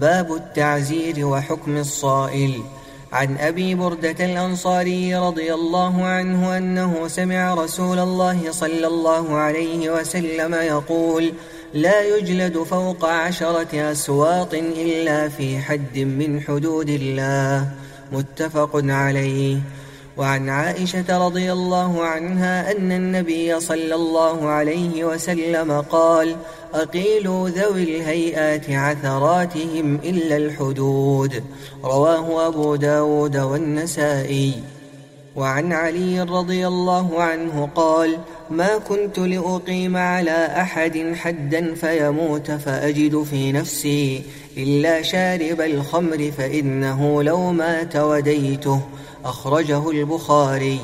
باب التعزير وحكم الصائل. عن أبي بردة الأنصاري رضي الله عنه أنه سمع رسول الله صلى الله عليه وسلم يقول لا يجلد فوق عشرة أسواط إلا في حد من حدود الله. متفق عليه. وعن عائشة رضي الله عنها أن النبي صلى الله عليه وسلم قال أقيلوا ذوي الهيئات عثراتهم إلا الحدود. رواه أبو داود والنسائي. وعن علي رضي الله عنه قال ما كنت لأقيم على أحد حدا فيموت فأجد في نفسي إلا شارب الخمر فإنه لو مات وديته. أخرجه البخاري.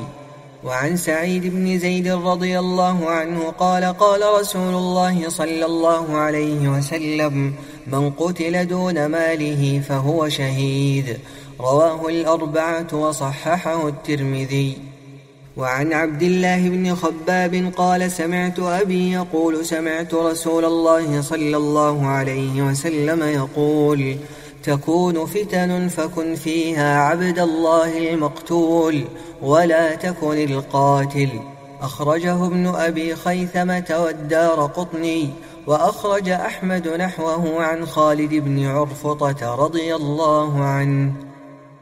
وعن سعيد بن زيد رضي الله عنه قال قال رسول الله صلى الله عليه وسلم من قتل دون ماله فهو شهيد. رواه الأربعة وصححه الترمذي. وعن عبد الله بن خباب قال سمعت أبي يقول سمعت رسول الله صلى الله عليه وسلم يقول تكون فتن فكن فيها عبد الله المقتول ولا تكن القاتل. أخرجه ابن أبي خيثمة والدار قطني وأخرج أحمد نحوه عن خالد بن عرفطة رضي الله عنه.